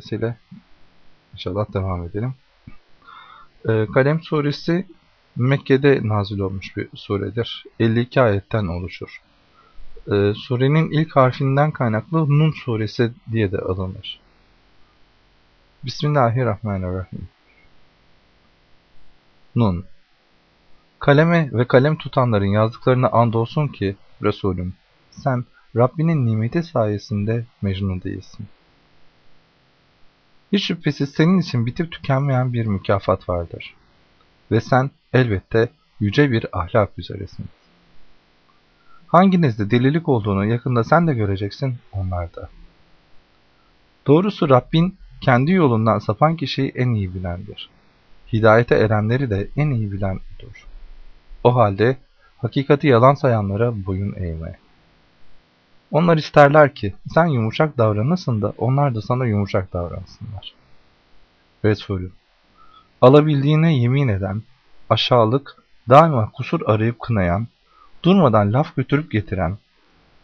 suresiyle inşallah devam edelim. Ee, Kalem suresi Mekke'de nazil olmuş bir suredir. 52 ayetten oluşur. Ee, surenin ilk harfinden kaynaklı Nun suresi diye de alınır. Bismillahirrahmanirrahim. Nun Kaleme ve kalem tutanların yazdıklarına andolsun ki Resulüm sen Rabbinin nimeti sayesinde mecnun değilsin. Hiç şüphesiz senin için bitip tükenmeyen bir mükafat vardır. Ve sen elbette yüce bir ahlak üzeresin. Hanginizde delilik olduğunu yakında sen de göreceksin, onlar da. Doğrusu Rabbin kendi yolundan sapan kişiyi en iyi bilendir. Hidayete erenleri de en iyi bilen. O halde hakikati yalan sayanlara boyun eğme. Onlar isterler ki sen yumuşak davranasın da onlar da sana yumuşak davransınlar. Resulü, alabildiğine yemin eden, aşağılık, daima kusur arayıp kınayan, durmadan laf götürüp getiren,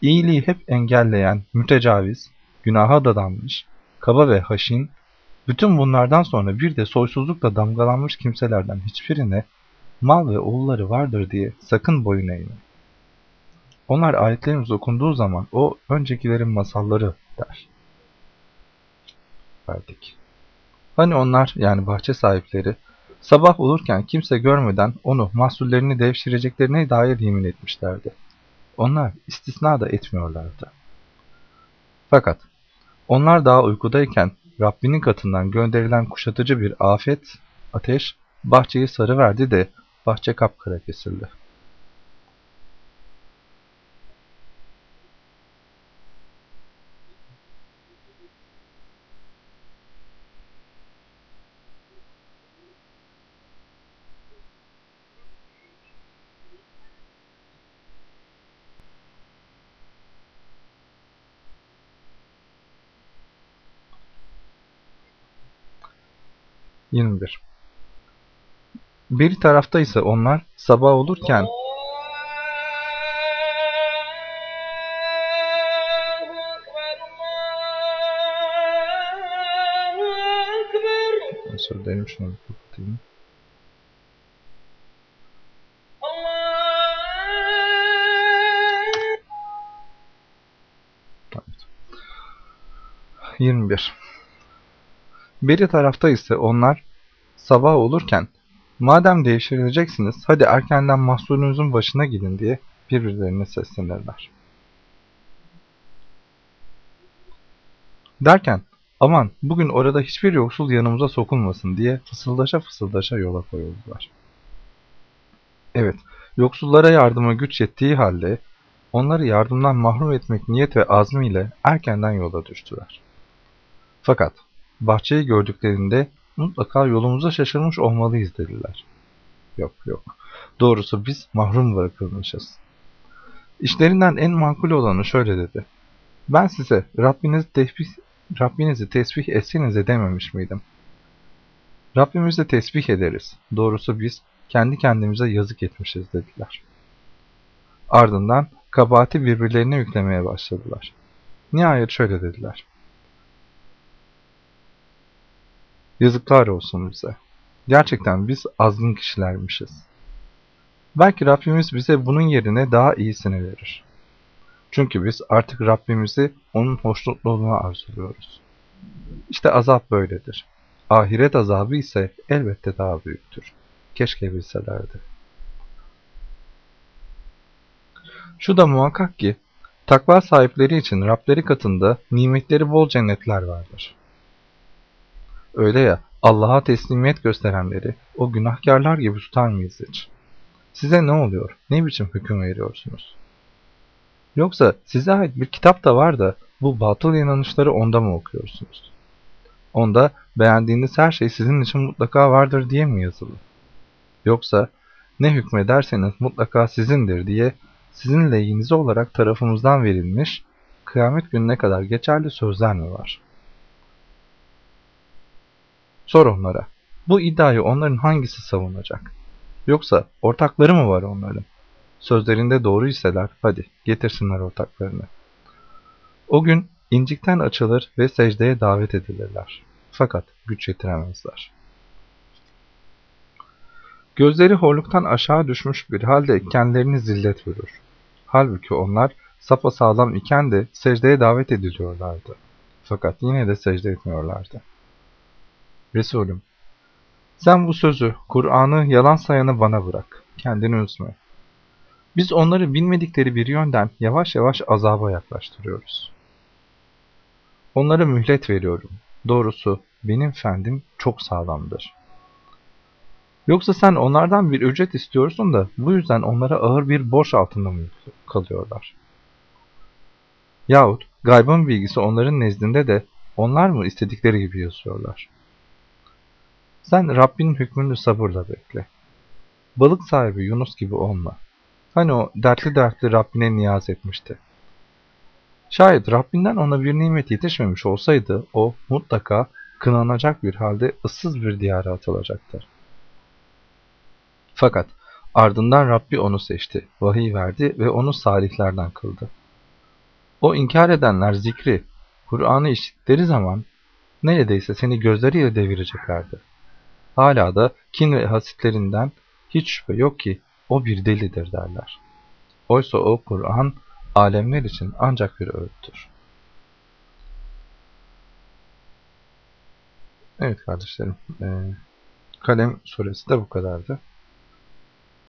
iyiliği hep engelleyen, mütecaviz, günaha dadanmış, kaba ve haşin, bütün bunlardan sonra bir de soysuzlukla damgalanmış kimselerden hiçbirine mal ve oğulları vardır diye sakın boyun eğme. Onlar ayetlerimiz okunduğu zaman o öncekilerin masalları der. Verdik. Hani onlar yani bahçe sahipleri sabah olurken kimse görmeden onu mahsullerini devşireceklerine dair yemin etmişlerdi. Onlar istisna da etmiyorlardı. Fakat onlar daha uykudayken Rabbinin katından gönderilen kuşatıcı bir afet, ateş, bahçeyi sarıverdi de bahçe kapkara kesildi. 21. Bir tarafta ise onlar sabah olurken Özür dilerim şunu bir kapatayım. Evet. 21. Biri tarafta ise onlar sabah olurken madem devşirileceksiniz hadi erkenden mahsulünüzün başına gidin diye birbirlerine seslenirler. Derken aman bugün orada hiçbir yoksul yanımıza sokulmasın diye fısıldaşa fısıldaşa yola koyuldular. Evet, yoksullara yardıma güç yettiği halde onları yardımdan mahrum etmek niyet ve azmiyle erkenden yola düştüler. Fakat bahçeyi gördüklerinde mutlaka yolumuza şaşırmış olmalıyız dediler. Yok yok. Doğrusu biz mahrum bırakılmışız. İşlerinden en makul olanı şöyle dedi. Ben size Rabbinizi tesbih, Rabbinizi tesbih etsenize dememiş miydim? Rabbimizi tesbih ederiz. Doğrusu biz kendi kendimize yazık etmişiz dediler. Ardından kabahati birbirlerine yüklemeye başladılar. Nihayet şöyle dediler. Yazıklar olsun bize. Gerçekten biz azgın kişilermişiz. Belki Rabbimiz bize bunun yerine daha iyisini verir. Çünkü biz artık Rabbimizi onun hoşnutluğuna arzuluyoruz. İşte azap böyledir. Ahiret azabı ise elbette daha büyüktür. Keşke bilselerdi. Şu da muhakkak ki, takva sahipleri için Rableri katında nimetleri bol cennetler vardır. Öyle ya, Allah'a teslimiyet gösterenleri o günahkarlar gibi tutar mıyız hiç? Size ne oluyor? Ne biçim hüküm veriyorsunuz? Yoksa size ait bir kitap da var da bu batıl inanışları onda mı okuyorsunuz? Onda beğendiğiniz her şey sizin için mutlaka vardır diye mi yazılı? Yoksa ne hükmederseniz mutlaka sizindir diye sizin lehinize olarak tarafımızdan verilmiş, kıyamet gününe kadar geçerli sözler mi var? Sor onlara. Bu iddiayı onların hangisi savunacak? Yoksa ortakları mı var onların? Sözlerinde doğru iseler hadi getirsinler ortaklarını. O gün incikten açılır ve secdeye davet edilirler. Fakat güç yetiremezler. Gözleri horluktan aşağı düşmüş bir halde kendilerini zillet vurur. Halbuki onlar sağlam iken de secdeye davet ediliyorlardı. Fakat yine de secde etmiyorlardı. Resulüm, sen bu sözü, Kur'an'ı yalan sayanı bana bırak. Kendini üzme. Biz onları bilmedikleri bir yönden yavaş yavaş azaba yaklaştırıyoruz. Onlara mühlet veriyorum. Doğrusu benim fendim çok sağlamdır. Yoksa sen onlardan bir ücret istiyorsun da bu yüzden onlara ağır bir borç altında mı kalıyorlar? Yahut gaybın bilgisi onların nezdinde de onlar mı istedikleri gibi yazıyorlar? Sen Rabbinin hükmünü sabırla bekle. Balık sahibi Yunus gibi olma. Hani o dertli dertli Rabbine niyaz etmişti. Şayet Rabbinden ona bir nimet yetişmemiş olsaydı o mutlaka kınanacak bir halde ıssız bir diyara atılacaktır. Fakat ardından Rabbi onu seçti, vahiy verdi ve onu salihlerden kıldı. O inkar edenler zikri, Kur'an'ı işittikleri zaman neredeyse seni gözleriyle devireceklerdi. Hala da kin ve hasitlerinden hiç şüphe yok ki o bir delidir derler. Oysa o Kur'an alemler için ancak bir öğüttür. Evet kardeşlerim, e, Kalem suresi de bu kadardı.